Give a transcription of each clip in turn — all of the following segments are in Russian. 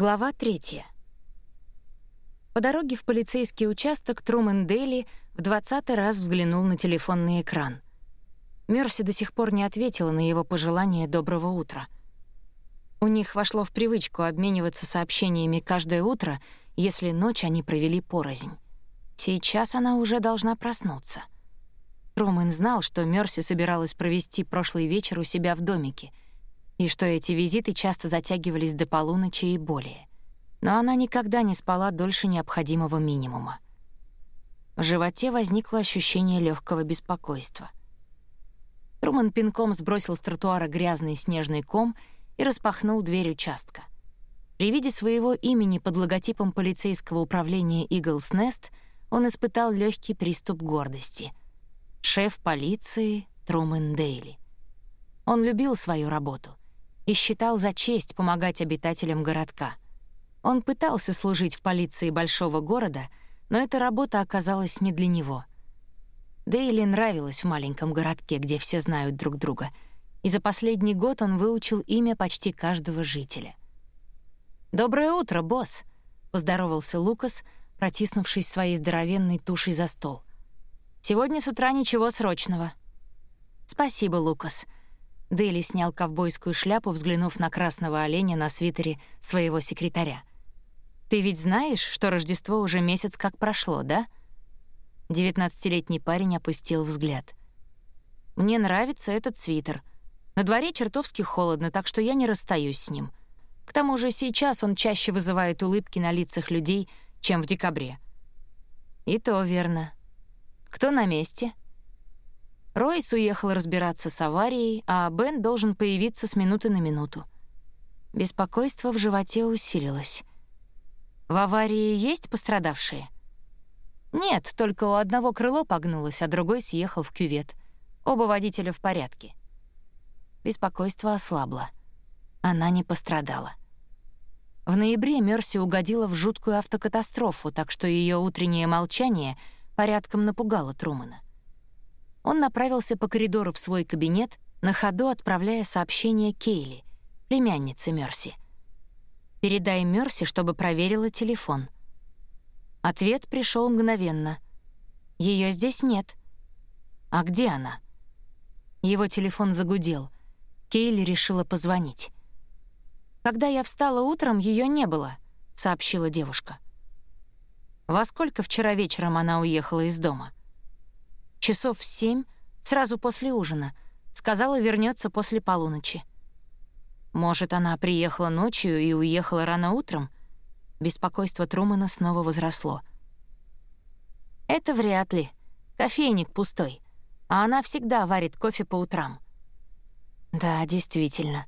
Глава третья. По дороге в полицейский участок Трумэн Дейли в двадцатый раз взглянул на телефонный экран. Мерси до сих пор не ответила на его пожелание доброго утра. У них вошло в привычку обмениваться сообщениями каждое утро, если ночь они провели порознь. Сейчас она уже должна проснуться. Трумэн знал, что Мерси собиралась провести прошлый вечер у себя в домике — и что эти визиты часто затягивались до полуночи и более. Но она никогда не спала дольше необходимого минимума. В животе возникло ощущение легкого беспокойства. Труман пинком сбросил с тротуара грязный снежный ком и распахнул дверь участка. При виде своего имени под логотипом полицейского управления «Иглс Нест» он испытал легкий приступ гордости. Шеф полиции Трумэн Дейли. Он любил свою работу и считал за честь помогать обитателям городка. Он пытался служить в полиции большого города, но эта работа оказалась не для него. Дейли нравилось в маленьком городке, где все знают друг друга, и за последний год он выучил имя почти каждого жителя. «Доброе утро, босс!» — поздоровался Лукас, протиснувшись своей здоровенной тушей за стол. «Сегодня с утра ничего срочного». «Спасибо, Лукас», Дели снял ковбойскую шляпу, взглянув на красного оленя на свитере своего секретаря. «Ты ведь знаешь, что Рождество уже месяц как прошло, да?» Девятнадцатилетний парень опустил взгляд. «Мне нравится этот свитер. На дворе чертовски холодно, так что я не расстаюсь с ним. К тому же сейчас он чаще вызывает улыбки на лицах людей, чем в декабре». «И то верно. Кто на месте?» Ройс уехал разбираться с аварией, а Бен должен появиться с минуты на минуту. Беспокойство в животе усилилось. «В аварии есть пострадавшие?» «Нет, только у одного крыло погнулось, а другой съехал в кювет. Оба водителя в порядке». Беспокойство ослабло. Она не пострадала. В ноябре Мерси угодила в жуткую автокатастрофу, так что ее утреннее молчание порядком напугало Трумана. Он направился по коридору в свой кабинет, на ходу отправляя сообщение Кейли, племяннице Мерси. «Передай Мерси, чтобы проверила телефон». Ответ пришел мгновенно. Ее здесь нет». «А где она?» Его телефон загудел. Кейли решила позвонить. «Когда я встала утром, ее не было», — сообщила девушка. «Во сколько вчера вечером она уехала из дома?» Часов в семь, сразу после ужина. Сказала, вернется после полуночи. Может, она приехала ночью и уехала рано утром? Беспокойство Трумана снова возросло. Это вряд ли. Кофейник пустой. А она всегда варит кофе по утрам. Да, действительно.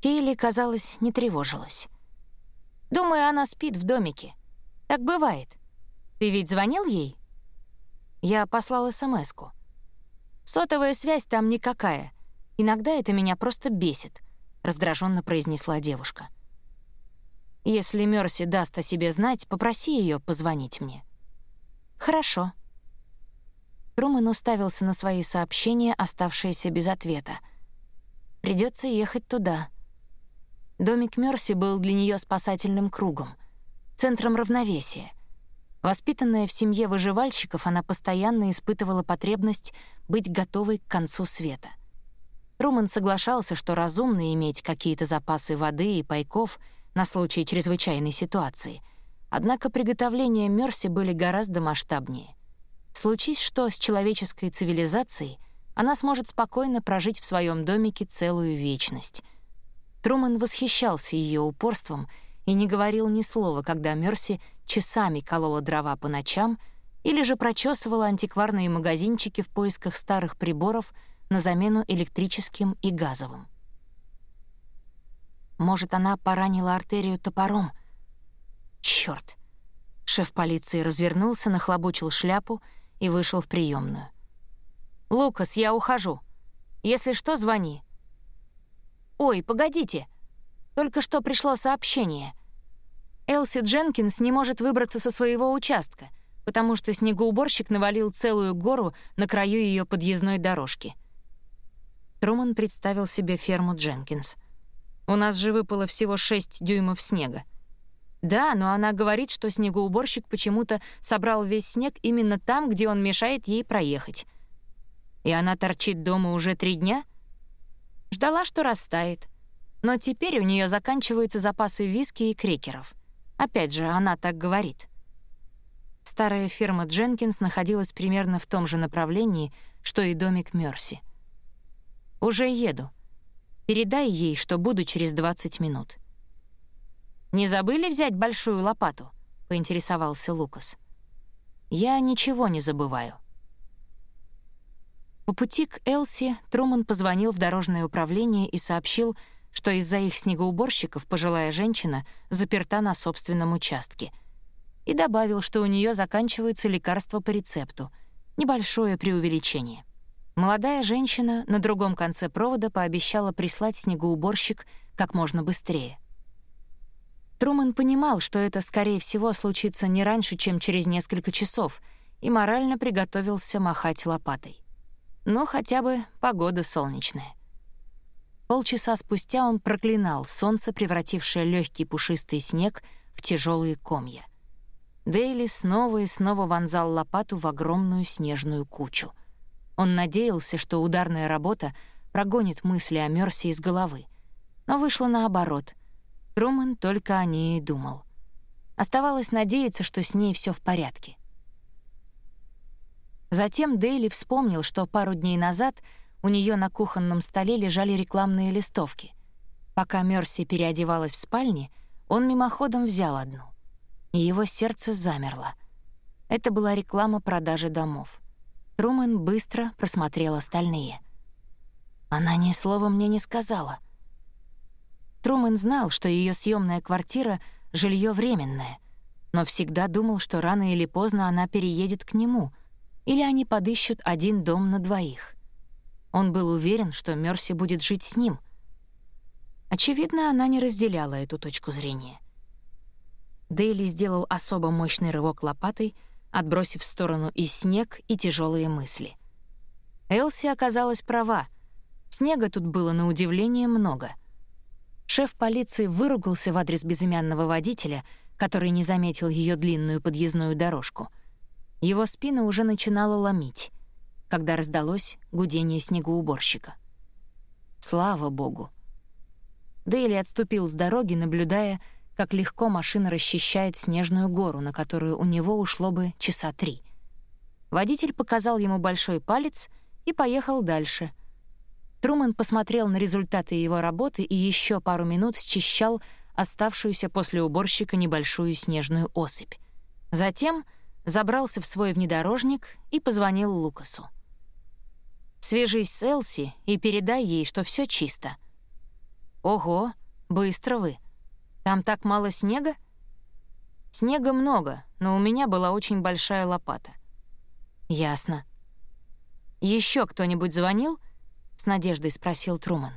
Кейли, казалось, не тревожилась. Думаю, она спит в домике. Так бывает. Ты ведь звонил ей? Я послал СМС-ку. «Сотовая связь там никакая. Иногда это меня просто бесит», — раздраженно произнесла девушка. «Если Мерси даст о себе знать, попроси ее позвонить мне». «Хорошо». Трумэн уставился на свои сообщения, оставшиеся без ответа. Придется ехать туда. Домик Мерси был для нее спасательным кругом, центром равновесия — Воспитанная в семье выживальщиков, она постоянно испытывала потребность быть готовой к концу света. Руман соглашался, что разумно иметь какие-то запасы воды и пайков на случай чрезвычайной ситуации. Однако приготовления Мерси были гораздо масштабнее. Случись что с человеческой цивилизацией, она сможет спокойно прожить в своем домике целую вечность. Труман восхищался ее упорством и не говорил ни слова, когда Мерси часами колола дрова по ночам или же прочесывала антикварные магазинчики в поисках старых приборов на замену электрическим и газовым. Может, она поранила артерию топором? Чёрт! Шеф полиции развернулся, нахлобучил шляпу и вышел в приемную. «Лукас, я ухожу. Если что, звони». «Ой, погодите. Только что пришло сообщение. Элси Дженкинс не может выбраться со своего участка, потому что снегоуборщик навалил целую гору на краю ее подъездной дорожки. Труман представил себе ферму Дженкинс. У нас же выпало всего 6 дюймов снега. Да, но она говорит, что снегоуборщик почему-то собрал весь снег именно там, где он мешает ей проехать. И она торчит дома уже три дня? Ждала, что растает. Но теперь у нее заканчиваются запасы виски и крекеров. Опять же, она так говорит. Старая ферма Дженкинс находилась примерно в том же направлении, что и домик Мёрси. «Уже еду. Передай ей, что буду через 20 минут». «Не забыли взять большую лопату?» — поинтересовался Лукас. «Я ничего не забываю». По пути к Элси Труман позвонил в дорожное управление и сообщил, что из-за их снегоуборщиков пожилая женщина заперта на собственном участке — и добавил, что у нее заканчиваются лекарства по рецепту. Небольшое преувеличение. Молодая женщина на другом конце провода пообещала прислать снегоуборщик как можно быстрее. Труман понимал, что это, скорее всего, случится не раньше, чем через несколько часов, и морально приготовился махать лопатой. Но хотя бы погода солнечная. Полчаса спустя он проклинал солнце, превратившее легкий пушистый снег в тяжелые комья. Дейли снова и снова вонзал лопату в огромную снежную кучу. Он надеялся, что ударная работа прогонит мысли о Мёрси из головы. Но вышло наоборот. Трумэн только о ней думал. Оставалось надеяться, что с ней все в порядке. Затем Дейли вспомнил, что пару дней назад у нее на кухонном столе лежали рекламные листовки. Пока Мёрси переодевалась в спальне, он мимоходом взял одну и его сердце замерло. Это была реклама продажи домов. Трумэн быстро просмотрел остальные. Она ни слова мне не сказала. Трумэн знал, что ее съемная квартира — жилье временное, но всегда думал, что рано или поздно она переедет к нему, или они подыщут один дом на двоих. Он был уверен, что Мерси будет жить с ним. Очевидно, она не разделяла эту точку зрения. Дейли сделал особо мощный рывок лопатой, отбросив в сторону и снег, и тяжелые мысли. Элси оказалась права. Снега тут было на удивление много. Шеф полиции выругался в адрес безымянного водителя, который не заметил ее длинную подъездную дорожку. Его спина уже начинала ломить, когда раздалось гудение снегоуборщика. Слава богу. Дейли отступил с дороги, наблюдая, как легко машина расчищает снежную гору, на которую у него ушло бы часа три. Водитель показал ему большой палец и поехал дальше. Трумэн посмотрел на результаты его работы и еще пару минут счищал оставшуюся после уборщика небольшую снежную осыпь. Затем забрался в свой внедорожник и позвонил Лукасу. «Свяжись с Элси и передай ей, что все чисто». «Ого, быстро вы», там так мало снега? Снега много, но у меня была очень большая лопата. Ясно. Еще кто-нибудь звонил? С надеждой спросил Труман.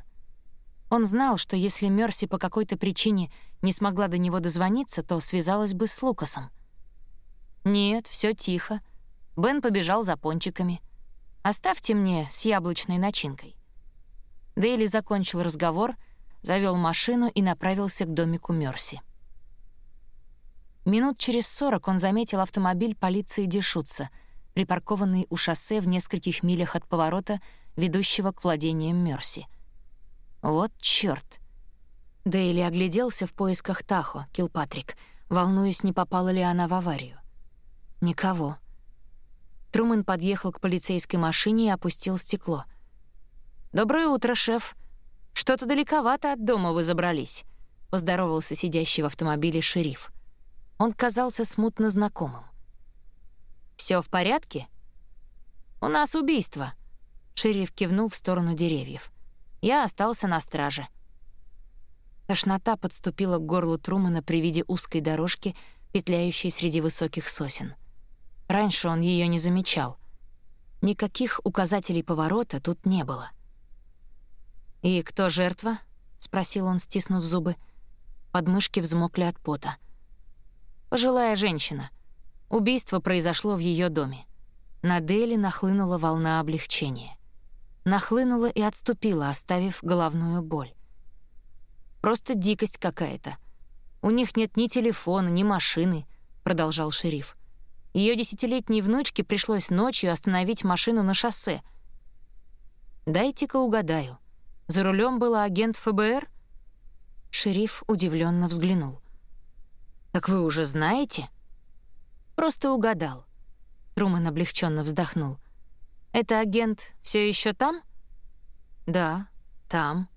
Он знал, что если Мерси по какой-то причине не смогла до него дозвониться, то связалась бы с Лукасом. Нет, все тихо. Бен побежал за пончиками. Оставьте мне с яблочной начинкой. Дейли закончил разговор — завел машину и направился к домику Мерси. Минут через сорок он заметил автомобиль полиции Дешутца, припаркованный у шоссе в нескольких милях от поворота, ведущего к владениям Мерси. Вот чёрт. Дейли огляделся в поисках Тахо, Килпатрик, волнуясь, не попала ли она в аварию. Никого. Трумэн подъехал к полицейской машине и опустил стекло. «Доброе утро, шеф», «Что-то далековато от дома вы забрались», — поздоровался сидящий в автомобиле шериф. Он казался смутно знакомым. «Всё в порядке?» «У нас убийство», — шериф кивнул в сторону деревьев. «Я остался на страже». Тошнота подступила к горлу Трумана при виде узкой дорожки, петляющей среди высоких сосен. Раньше он её не замечал. Никаких указателей поворота тут не было. «И кто жертва?» — спросил он, стиснув зубы. Подмышки взмокли от пота. «Пожилая женщина. Убийство произошло в ее доме». На Дели нахлынула волна облегчения. Нахлынула и отступила, оставив головную боль. Просто дикость какая-то. У них нет ни телефона, ни машины, продолжал шериф. Ее десятилетней внучке пришлось ночью остановить машину на шоссе. Дайте-ка угадаю. За рулем был агент ФБР? Шериф удивленно взглянул. Так вы уже знаете? Просто угадал. Труман облегченно вздохнул. Это агент все еще там? Да, там.